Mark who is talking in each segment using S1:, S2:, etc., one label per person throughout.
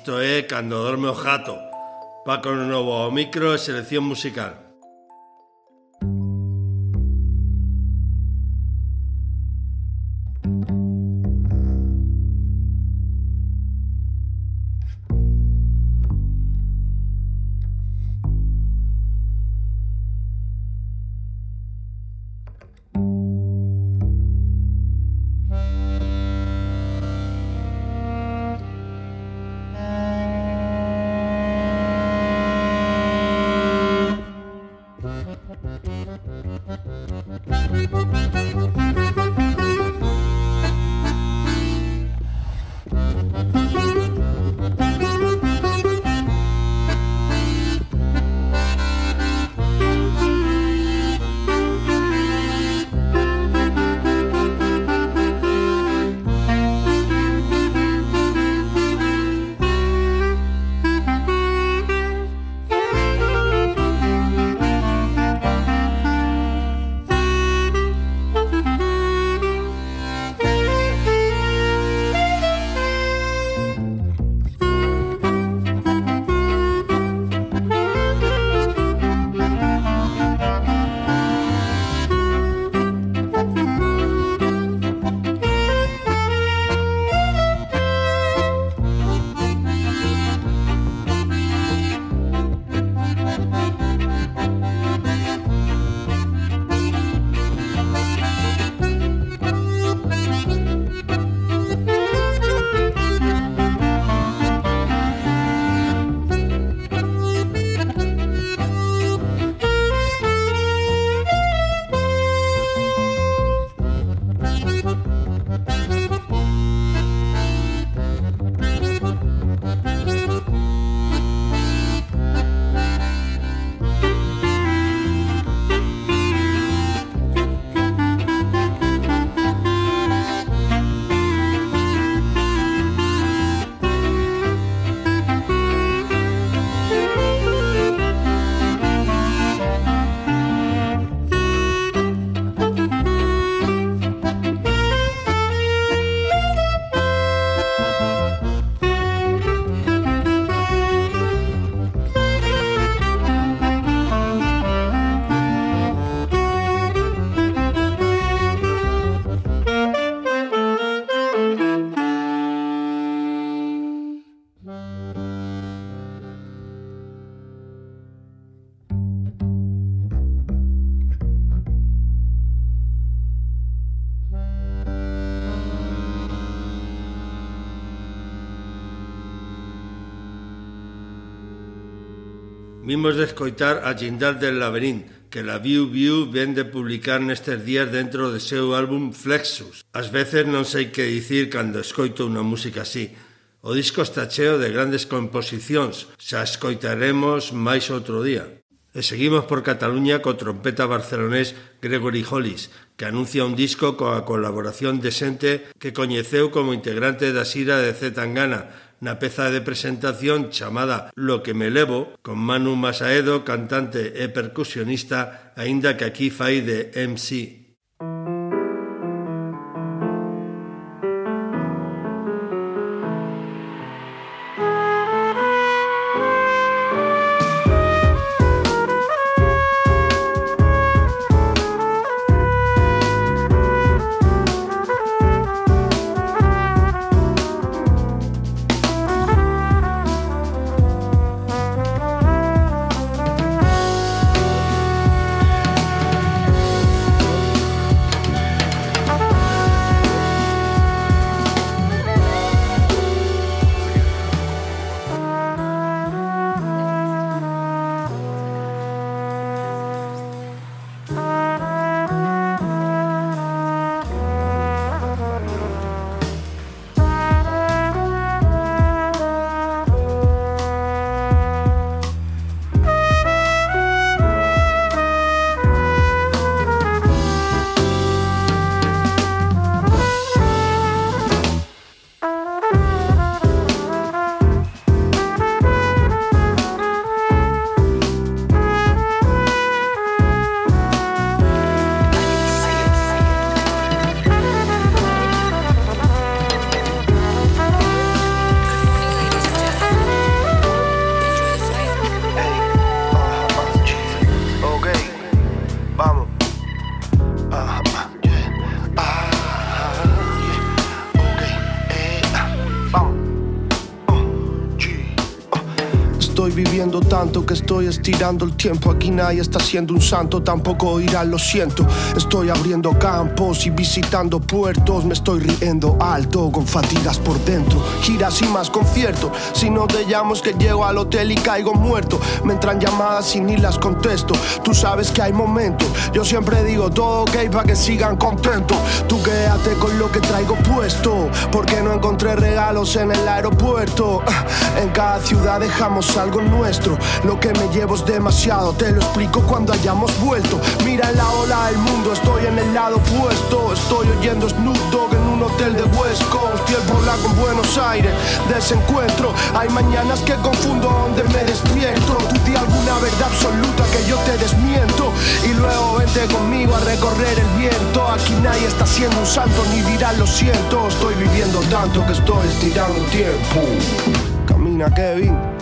S1: Isto é Cando dorme o jato. Paco no novo ao micro e selección musical. de escoitar a Jindal del Laberint, que la Viu Viu ven de publicar nestes días dentro de seu álbum Flexus. As veces non sei que dicir cando escoito unha música así. O disco está cheo de grandes composicións, xa escoitaremos máis outro día. E seguimos por Cataluña co trompeta barcelonés Gregory Hollis, que anuncia un disco coa colaboración de xente que coñeceu como integrante da xira de Zetangana, na peza de presentación chamada Lo que me levo, con Manu Masaedo, cantante e percusionista, aínda que aquí fai de MC
S2: viviendo tanto que estoy estirando el tiempo. Aquí nadie está siendo un santo, tampoco irán, lo siento. Estoy abriendo campos y visitando puertos. Me estoy riendo alto con fatigas por dentro. Giras y más conciertos. Si no te llamo es que llego al hotel y caigo muerto. Me entran llamadas y ni las contesto. Tú sabes que hay momentos. Yo siempre digo todo ok para que sigan contentos. Tú quédate con lo que traigo puesto. Porque no encontré regalos en el aeropuerto. En cada ciudad dejamos algo Lo que me llevo es demasiado, te lo explico cuando hayamos vuelto. Mira la ola del mundo, estoy en el lado opuesto. Estoy oyendo Snoop Dogg en un hotel de West Coast. Y el en Buenos Aires, desencuentro. Hay mañanas que confundo donde me despierto. Tú di alguna verdad absoluta que yo te desmiento. Y luego vente conmigo a recorrer el viento. Aquí nadie está siendo un santo ni dirá lo siento. Estoy viviendo tanto que estoy estirando el tiempo. Camina Kevin.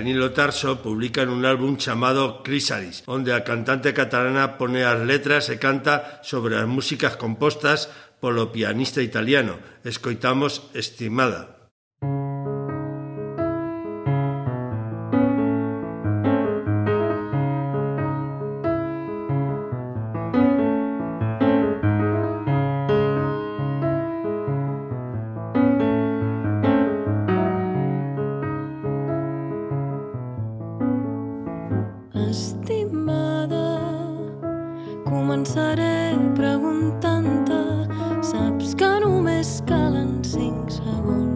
S3: Danilo Tarso publican un álbum chamado Chrysalis, onde a cantante catalana pone as letras e canta sobre as músicas compostas polo pianista italiano. Escoitamos Estimada. estimada, començaré preguntant-te, saps que només calen cinc segons.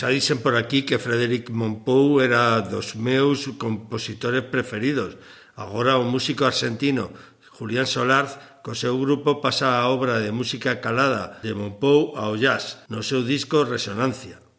S3: Xa dixen por aquí que Frederic Monpou era dos meus compositores preferidos. Agora o músico argentino Julián Solarz co seu grupo pasa a obra de música calada de Monpou ao jazz no seu disco Resonancia.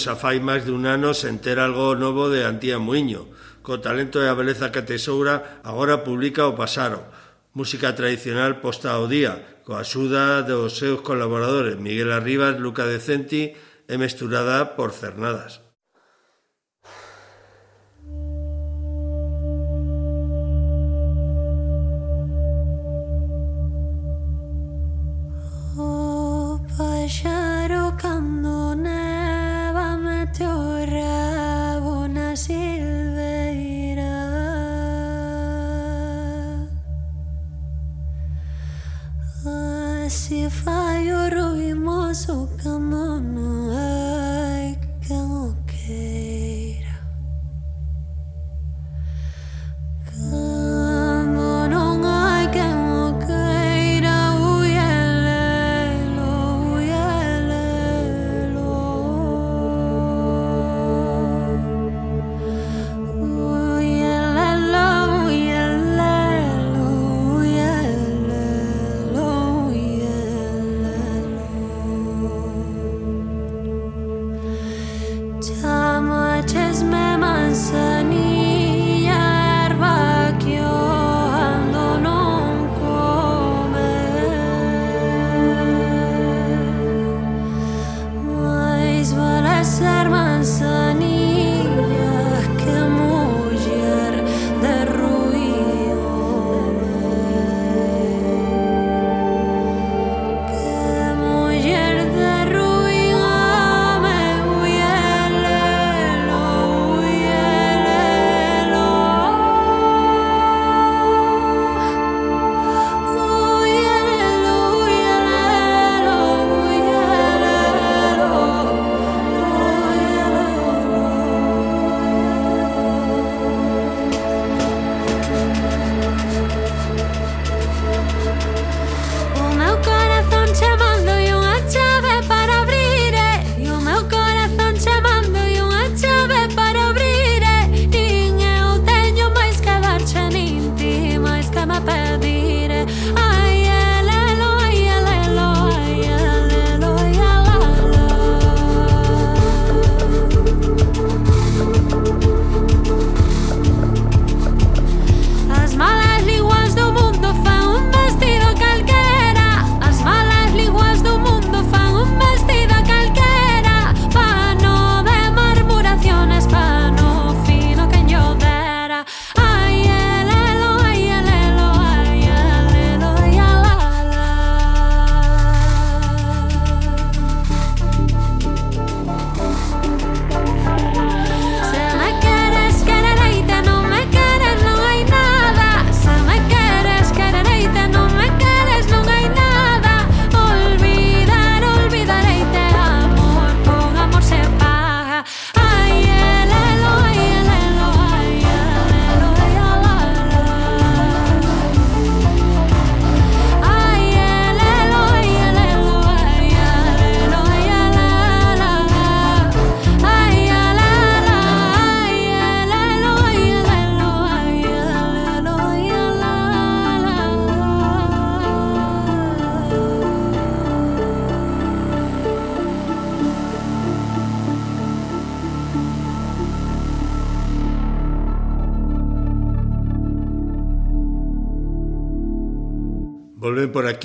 S1: xa fai máis dun ano sen ter algo novo de Antía Muiño. Co talento e a beleza que tesoura, agora publica o Pasaro, música tradicional posta ao día, coa axuda dos seus colaboradores Miguel Arribas, Luca Decenti e mesturada por Cernadas.
S3: Fai o ruimoso quando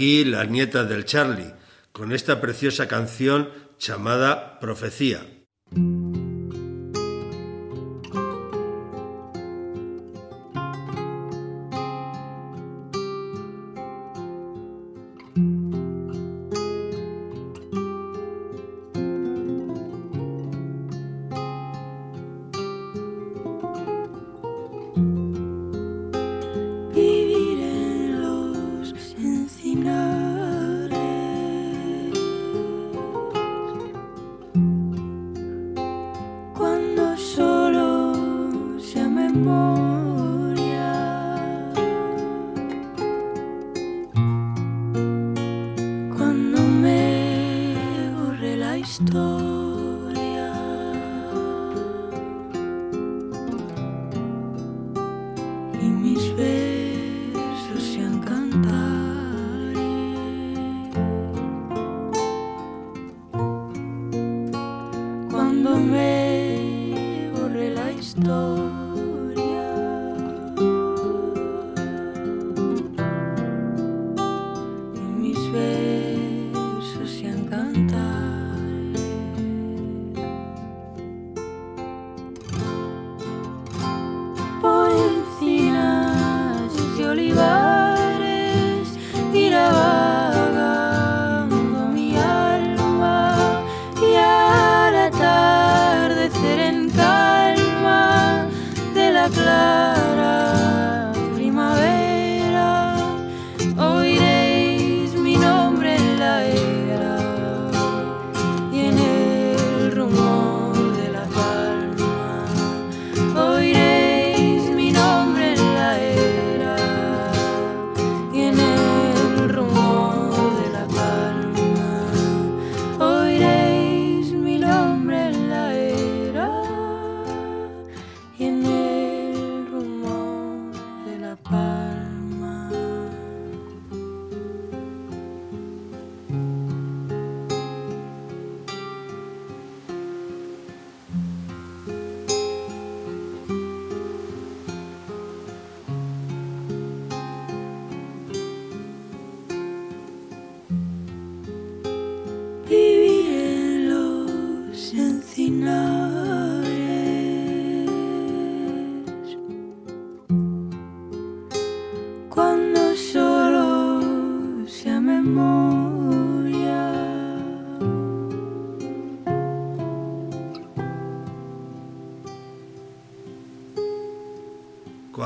S1: aquí las nietas del Charlie, con esta preciosa canción llamada Profecía.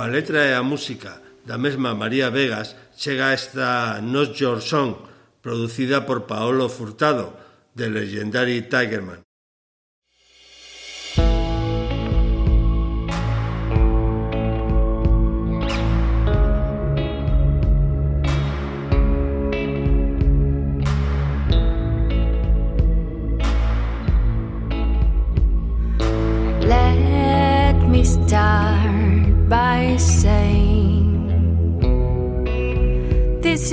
S1: Letra e a música da mesma María Vegas chega esta Not Your Song, producida por Paolo Furtado, de Legendary Tigerman.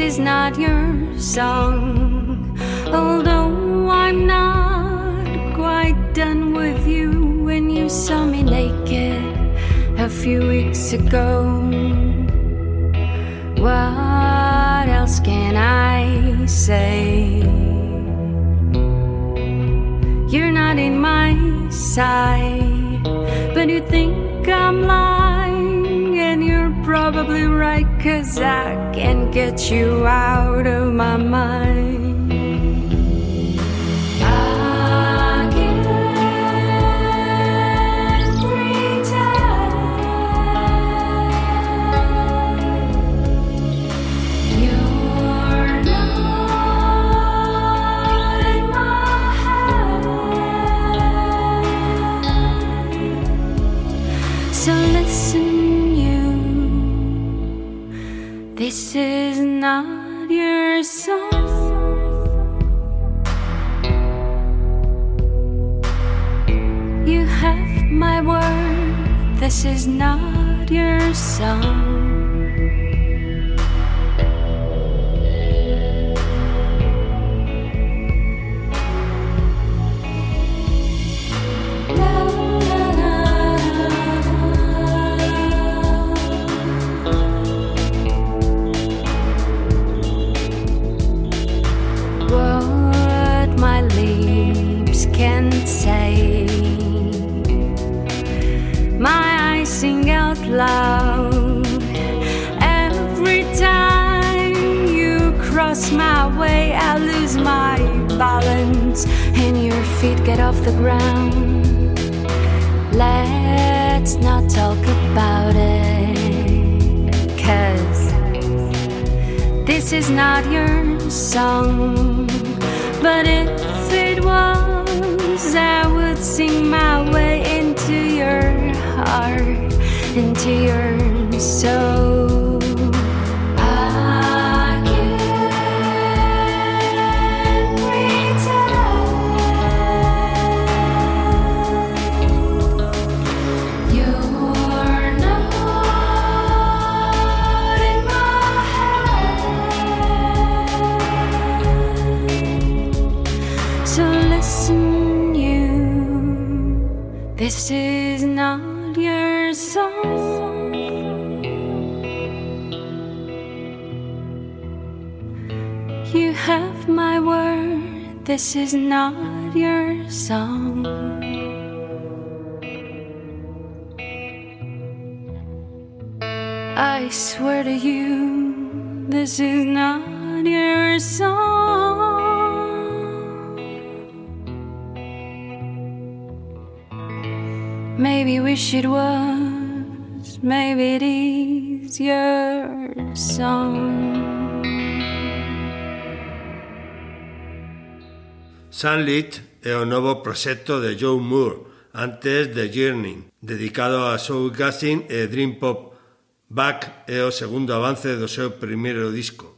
S3: Is not your song. Although I'm not quite done with you when you saw me naked a few weeks ago. What else can I say? You're not in my sight, but you think I'm lying, probably right, cause I can't get you out of my mind. song. You have my word, this is not your song. Off the ground. Let's not talk about it, cause this is not your song. But if it was, I would sing my way into your heart into your soul. This is not your song. You have my word, this is not your song. I swear to you, this is not your song. Maybe wish it was, maybe it is your song.
S4: Sunlit é o novo proxecto de Joe Moore, antes de Journey, dedicado a soul gassing e dream pop. Back é o segundo avance do seu primeiro disco.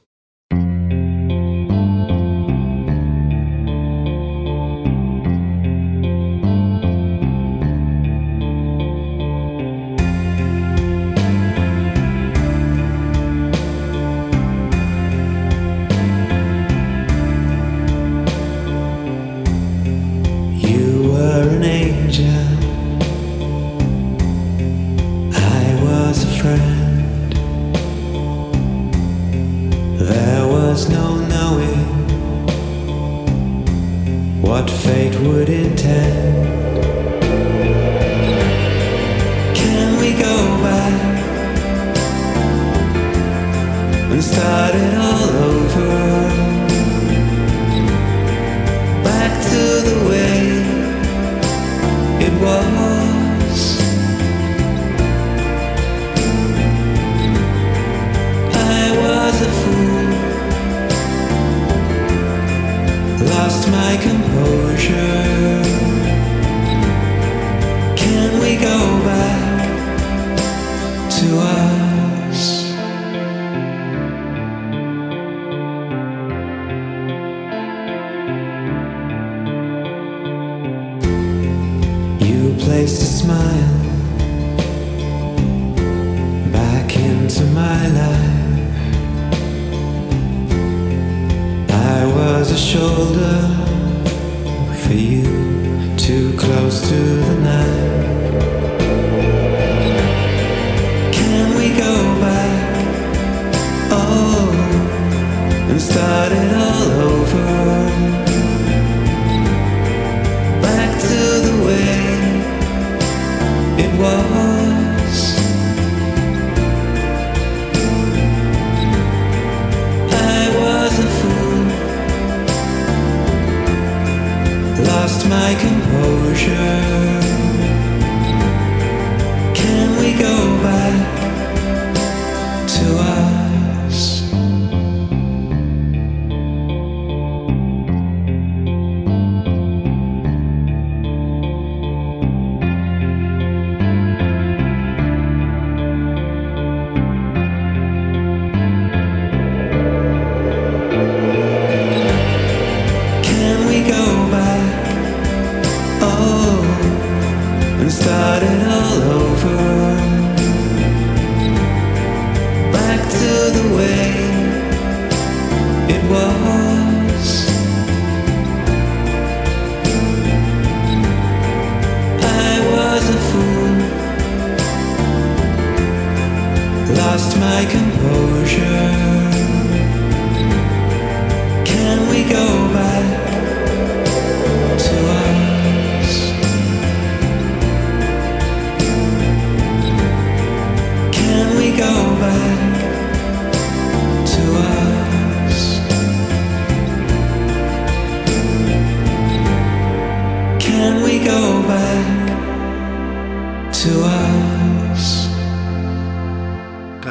S4: into my life. I was a shoulder for you, too close to the knife. Can we go back? Oh, and start it all over. Back to the way it was. my composure.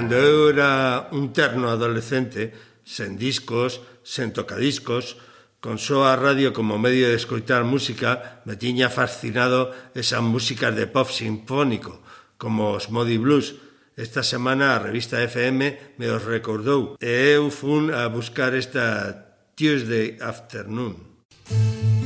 S1: Cando eu era un terno
S4: adolescente, sen discos, sen tocadiscos, con só a radio como medio de escoitar música, me tiña fascinado esas músicas de pop sinfónico, como os Modi Blues. Esta semana a revista FM me os recordou e eu fun a buscar esta Tuesday Afternoon.
S5: Música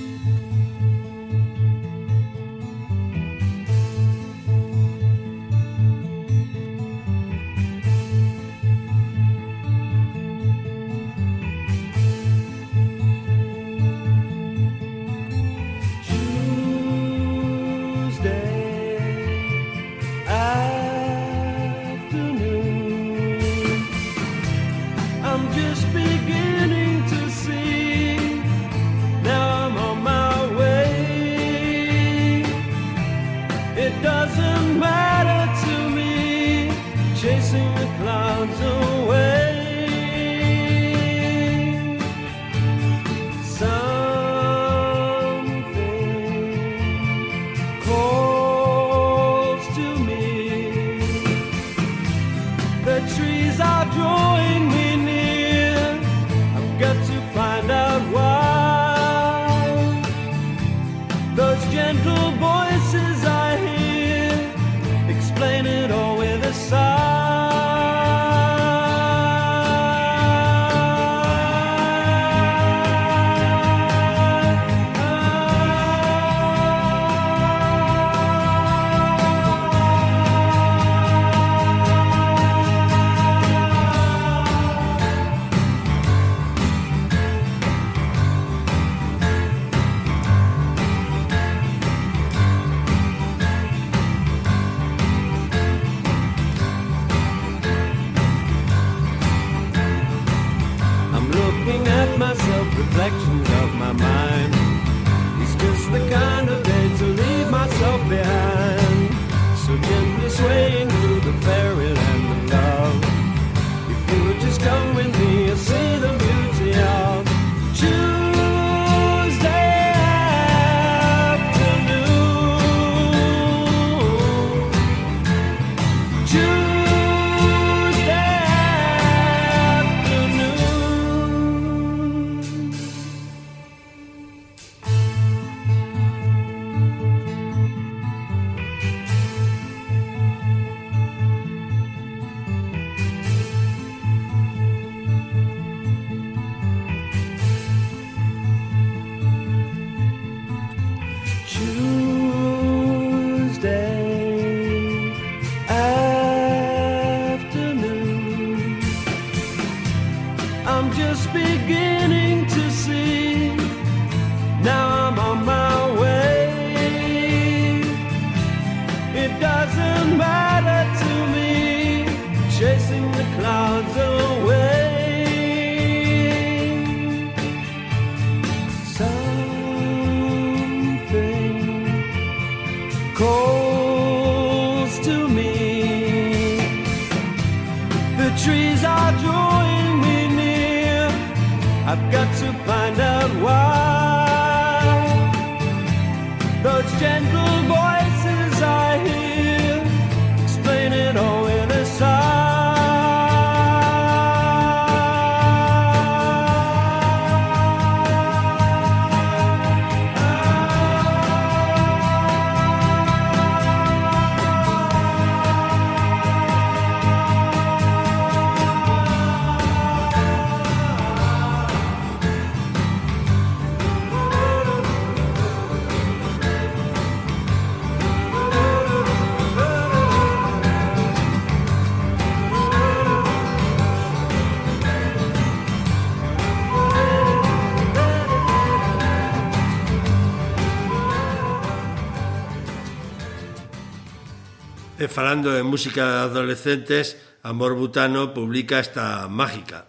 S5: Hablando de música de adolescentes, Amor Butano publica esta mágica.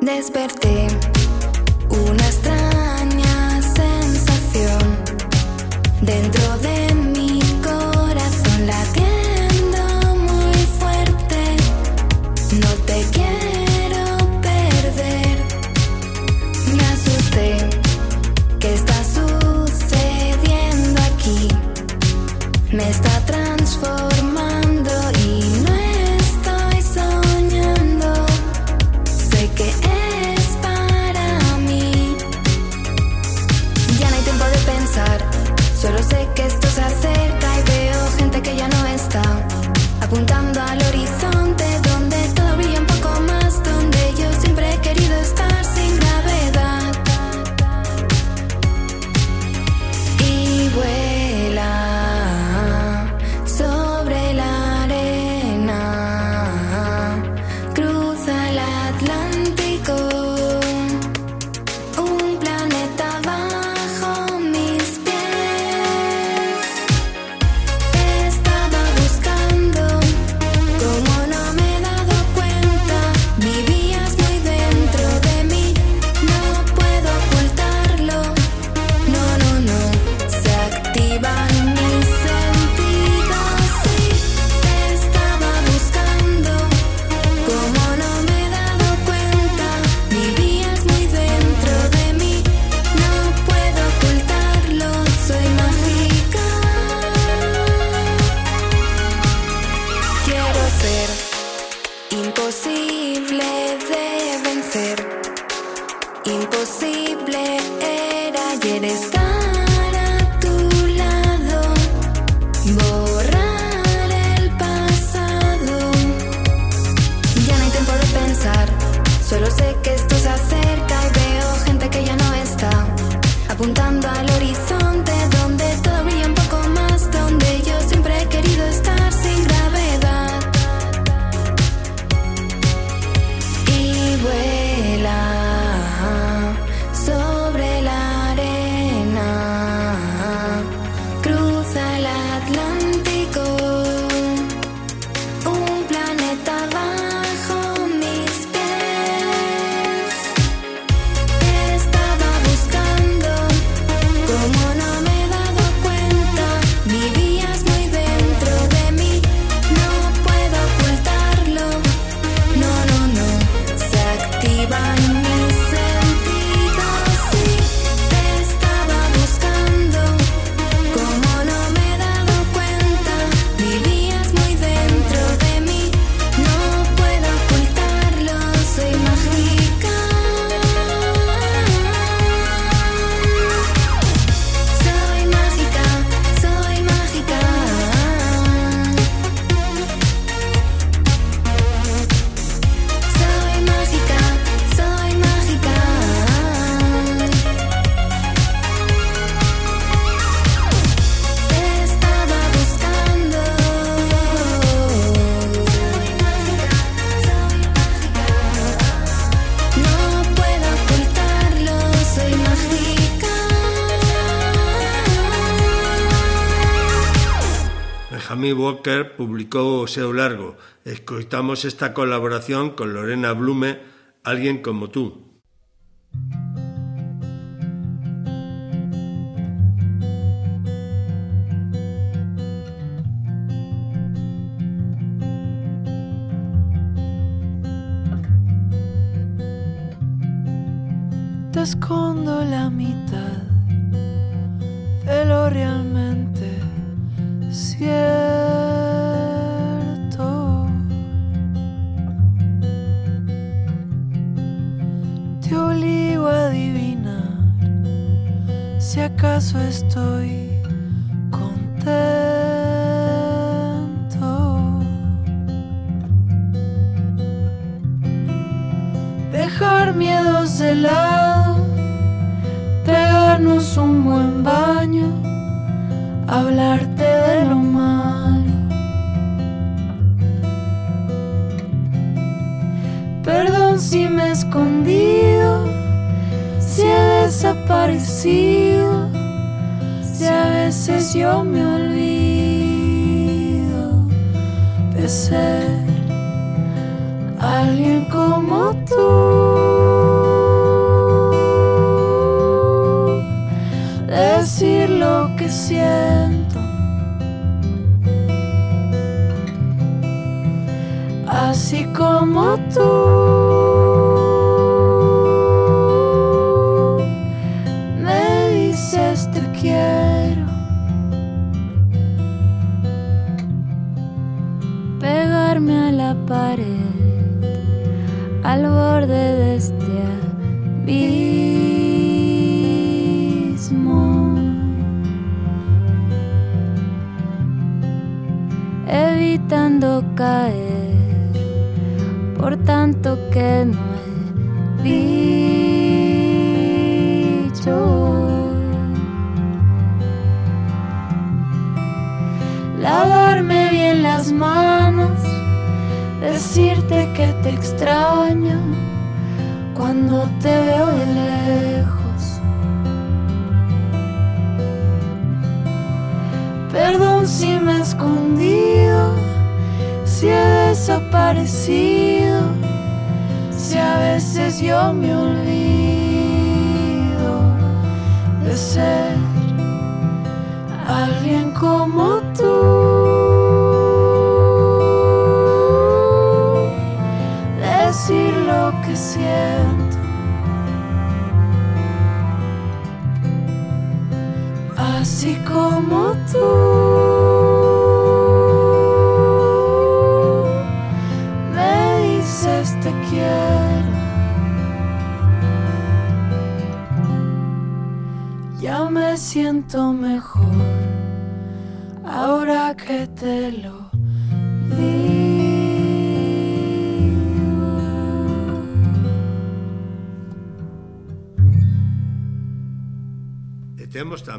S6: Desperté apuntando a lo esta colaboración con Lorena Blume Alguien como tú.
S3: Te escondo la mitad de lo realmente cierto. Si acaso estoy contento. Dejar miedos de lado, pegarnos un buen baño, hablarte de lo malo. Perdón si me si he desaparecido, si a veces yo me olvido de ser alguien como tú. Decir lo que siento. Así como tú.
S1: Si a veces yo me olvido de ser alguien como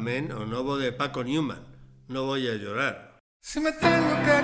S6: Tamén o novo de Paco Newman, No voy a llorar.
S7: Si me tengo que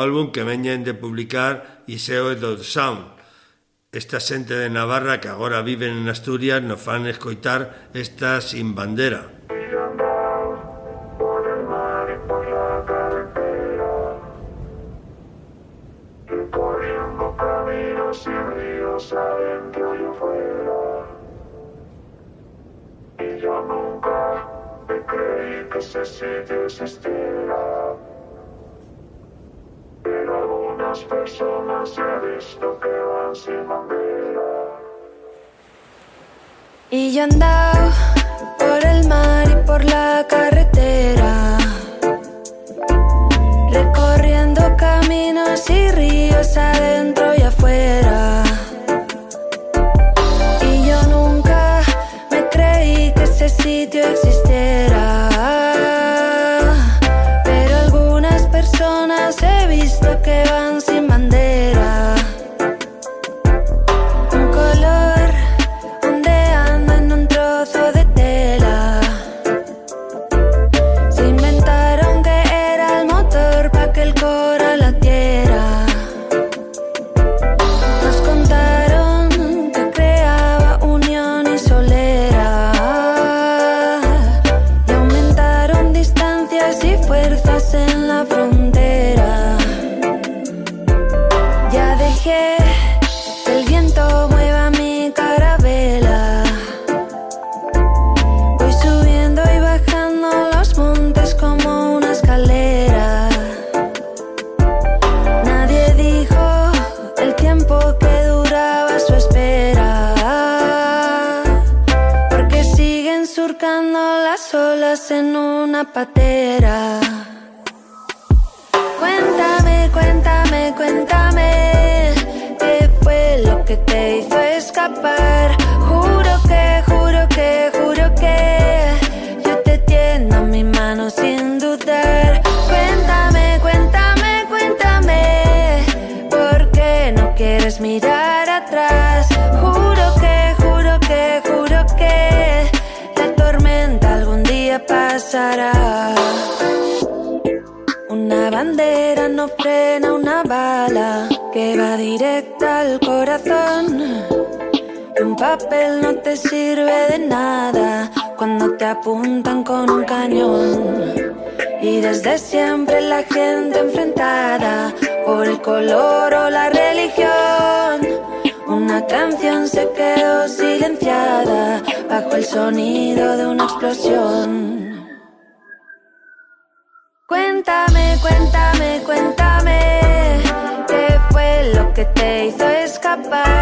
S1: álbum que veñen de publicar Iseo e do Sound. Esta xente de Navarra que agora viven en Asturias nos fan escoitar esta sin bandera.
S8: Pero algunas personas he visto que van sin bandera.
S9: Y yo andaba por el mar y por la carretera, recorriendo caminos y ríos adentro y afuera. Y yo nunca me creí que ese sitio existía. te hizo escapar.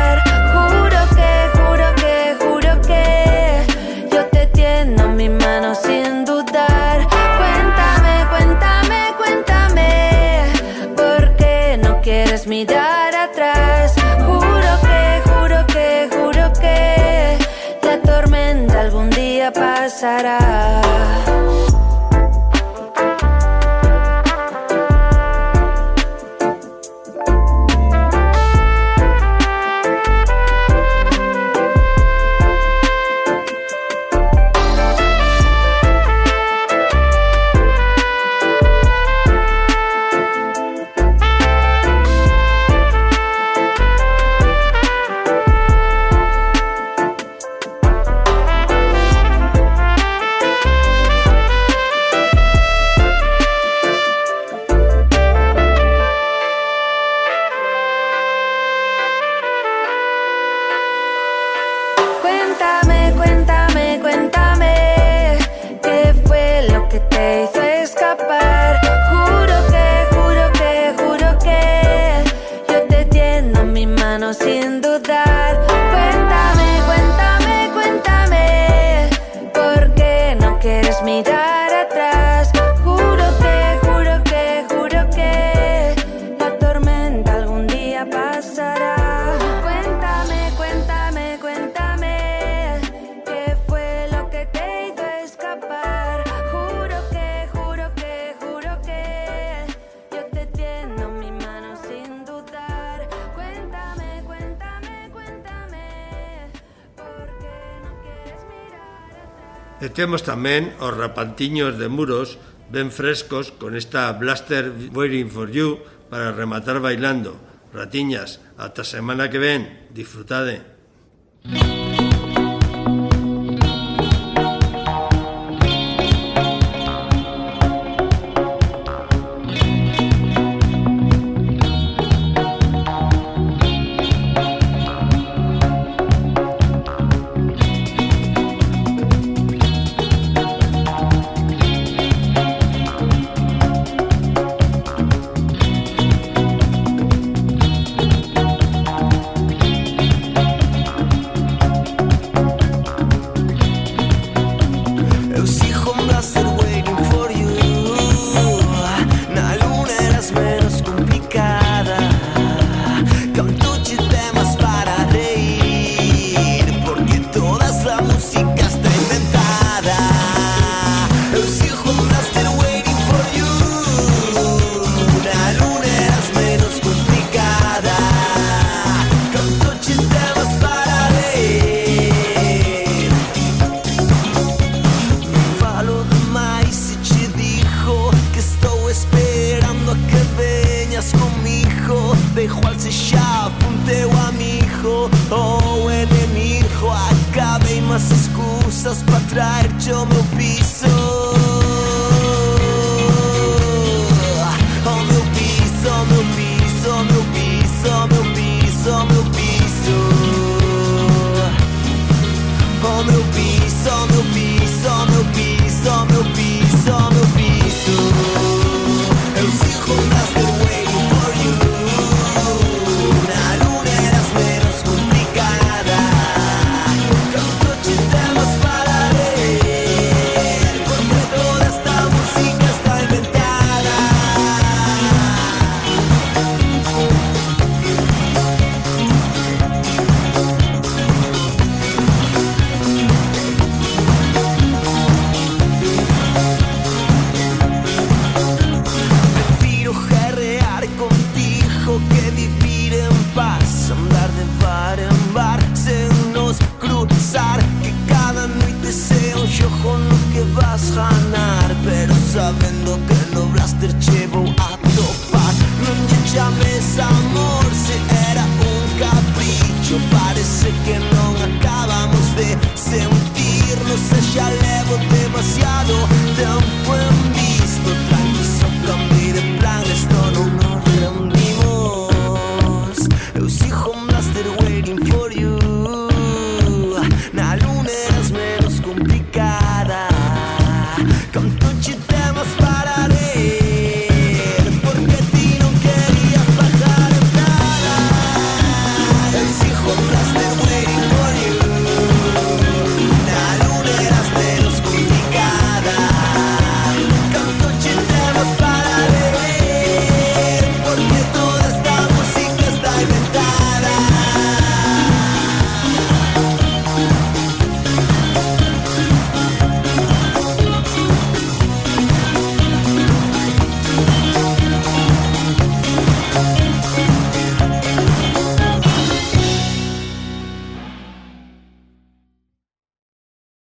S1: E temos tamén os rapantiños de muros ben frescos con esta Blaster Waiting for You para rematar bailando. Ratiñas, ata semana que ven, disfrutade.
S5: Música